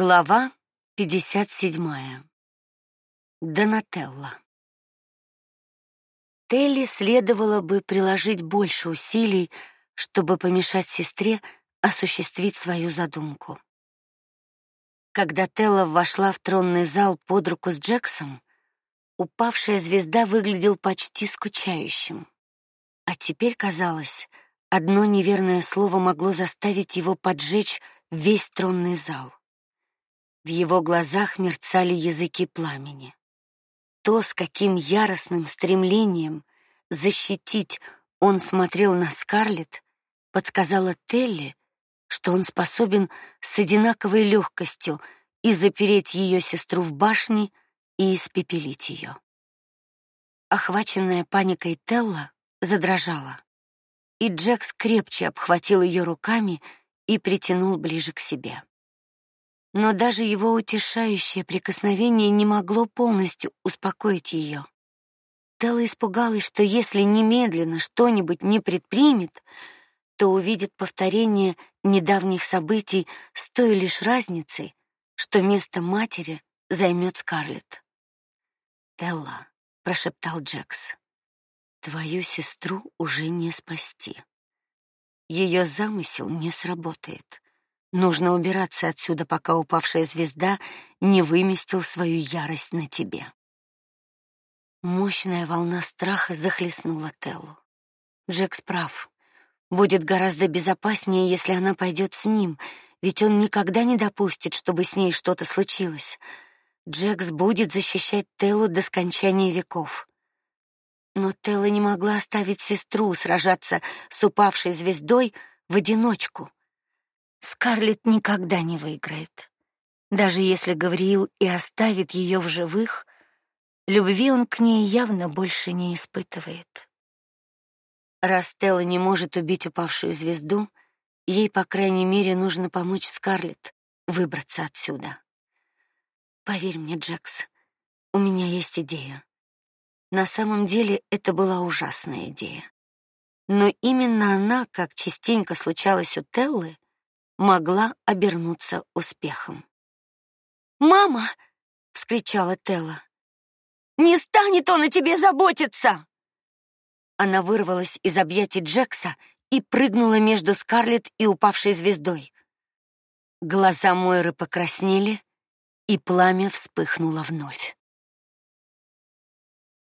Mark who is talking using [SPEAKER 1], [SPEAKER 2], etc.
[SPEAKER 1] Глава 57. Донателла. Телли следовало бы приложить больше усилий, чтобы помешать сестре осуществить свою задумку. Когда Телла вошла в тронный зал под руку с Джексом, упавшая звезда выглядел почти скучающим. А теперь казалось, одно неверное слово могло заставить его поджечь весь тронный зал. В его глазах мерцали языки пламени. То, с каким яростным стремлением защитить он смотрел на Скарлетт, подсказало Телли, что он способен с одинаковой легкостью и запереть ее сестру в башне и испепелить ее. Охваченная паникой Телла задрожала, и Джекс крепче обхватил ее руками и притянул ближе к себе но даже его утешающее прикосновение не могло полностью успокоить ее. Телла испугалась, что если немедленно что-нибудь не предпримет, то увидит повторение недавних событий с той лишь разницей, что место матери займет Скарлетт. "Телла", прошептал Джекс. "Твою сестру уже не спасти. Ее замысел не сработает. Нужно убираться отсюда, пока упавшая звезда не выместил свою ярость на тебе. Мощная волна страха захлестнула Теллу. Джекс прав. Будет гораздо безопаснее, если она пойдет с ним, ведь он никогда не допустит, чтобы с ней что-то случилось. Джекс будет защищать Теллу до скончания веков. Но Телла не могла оставить сестру сражаться с упавшей звездой в одиночку. Скарлетт никогда не выиграет. Даже если Гавриил и оставит ее в живых, любви он к ней явно больше не испытывает. Раз Стелла не может убить упавшую звезду, ей, по крайней мере, нужно помочь Скарлетт выбраться отсюда. Поверь мне, Джекс, у меня есть идея. На самом деле это была ужасная идея. Но именно она, как частенько случалось у Теллы, могла обернуться успехом. "Мама!" вскричала Телла. "Не станет он о тебе заботиться!" Она вырвалась из объятий Джекса и прыгнула между Скарлетт и упавшей звездой. Глаза Мойры покраснели, и пламя вспыхнуло вновь.